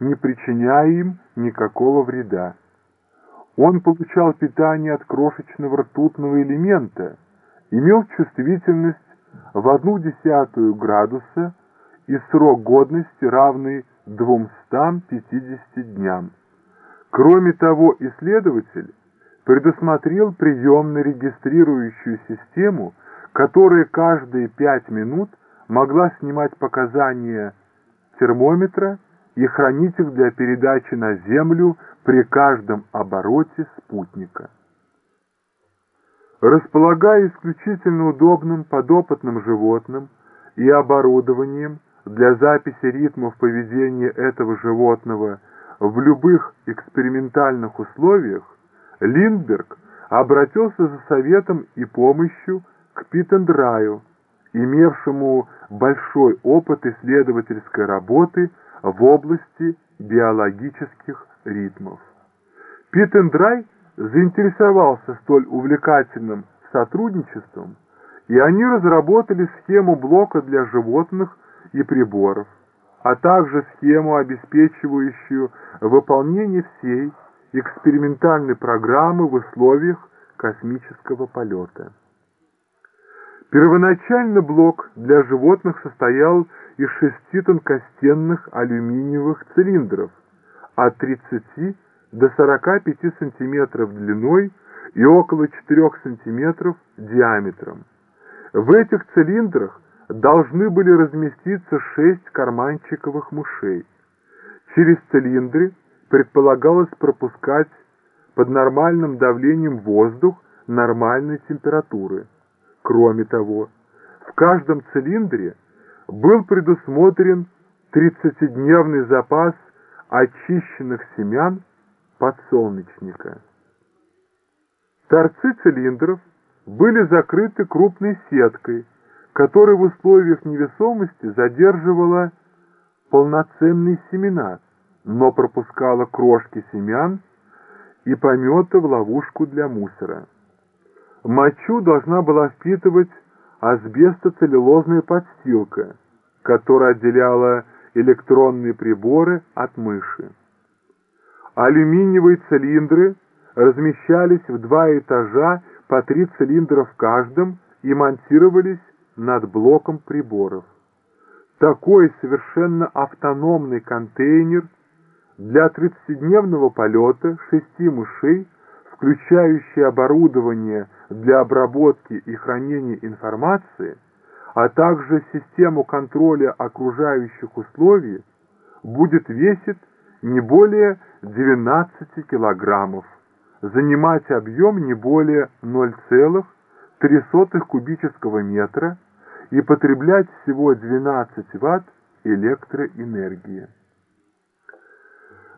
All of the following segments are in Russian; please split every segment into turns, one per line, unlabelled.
не причиняя им никакого вреда. Он получал питание от крошечного ртутного элемента, имел чувствительность в одну десятую градуса и срок годности равный 250 дням. Кроме того, исследователь предусмотрел приемно-регистрирующую систему, которая каждые 5 минут могла снимать показания термометра и хранить их для передачи на Землю при каждом обороте спутника. Располагая исключительно удобным подопытным животным и оборудованием для записи ритмов поведения этого животного в любых экспериментальных условиях, Линдберг обратился за советом и помощью к Питендраю, имевшему большой опыт исследовательской работы в области биологических ритмов. Питендрай заинтересовался столь увлекательным сотрудничеством, и они разработали схему блока для животных и приборов, а также схему, обеспечивающую выполнение всей экспериментальной программы в условиях космического полета. Первоначально блок для животных состоял из шести тонкостенных алюминиевых цилиндров от 30 до 45 сантиметров длиной и около 4 сантиметров диаметром. В этих цилиндрах должны были разместиться шесть карманчиковых мышей. Через цилиндры предполагалось пропускать под нормальным давлением воздух нормальной температуры. Кроме того, в каждом цилиндре был предусмотрен 30-дневный запас очищенных семян подсолнечника. Торцы цилиндров были закрыты крупной сеткой, которая в условиях невесомости задерживала полноценные семена, но пропускала крошки семян и помета в ловушку для мусора. Мочу должна была впитывать асбестоцеллюлозная подстилка, которая отделяла электронные приборы от мыши. Алюминиевые цилиндры размещались в два этажа по три цилиндра в каждом и монтировались над блоком приборов. Такой совершенно автономный контейнер для 30-дневного полета шести мышей включающий оборудование для обработки и хранения информации, а также систему контроля окружающих условий, будет весить не более 12 килограммов, занимать объем не более 0,03 кубического метра и потреблять всего 12 ватт электроэнергии.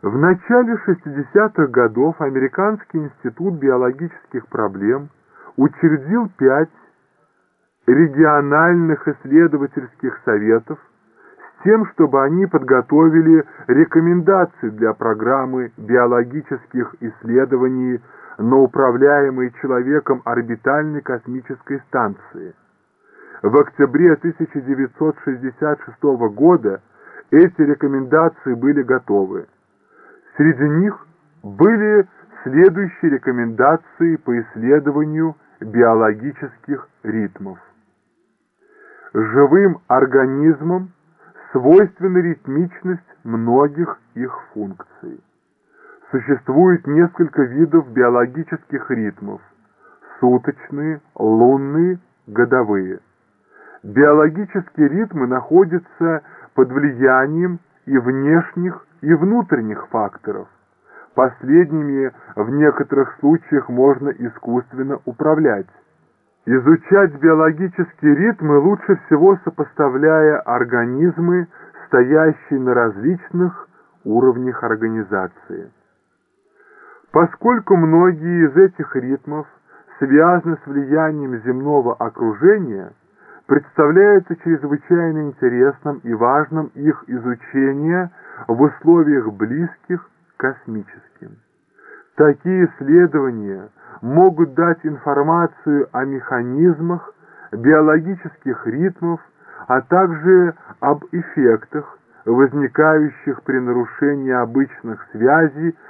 В начале 60-х годов Американский институт биологических проблем учредил пять региональных исследовательских советов с тем, чтобы они подготовили рекомендации для программы биологических исследований на управляемой человеком орбитальной космической станции. В октябре 1966 года эти рекомендации были готовы. Среди них были следующие рекомендации по исследованию биологических ритмов. Живым организмам свойственна ритмичность многих их функций. Существует несколько видов биологических ритмов – суточные, лунные, годовые. Биологические ритмы находятся под влиянием и внешних, и внутренних факторов. Последними в некоторых случаях можно искусственно управлять. Изучать биологические ритмы лучше всего сопоставляя организмы, стоящие на различных уровнях организации. Поскольку многие из этих ритмов связаны с влиянием земного окружения, представляется чрезвычайно интересным и важным их изучение в условиях близких космическим. Такие исследования могут дать информацию о механизмах, биологических ритмов, а также об эффектах, возникающих при нарушении обычных связей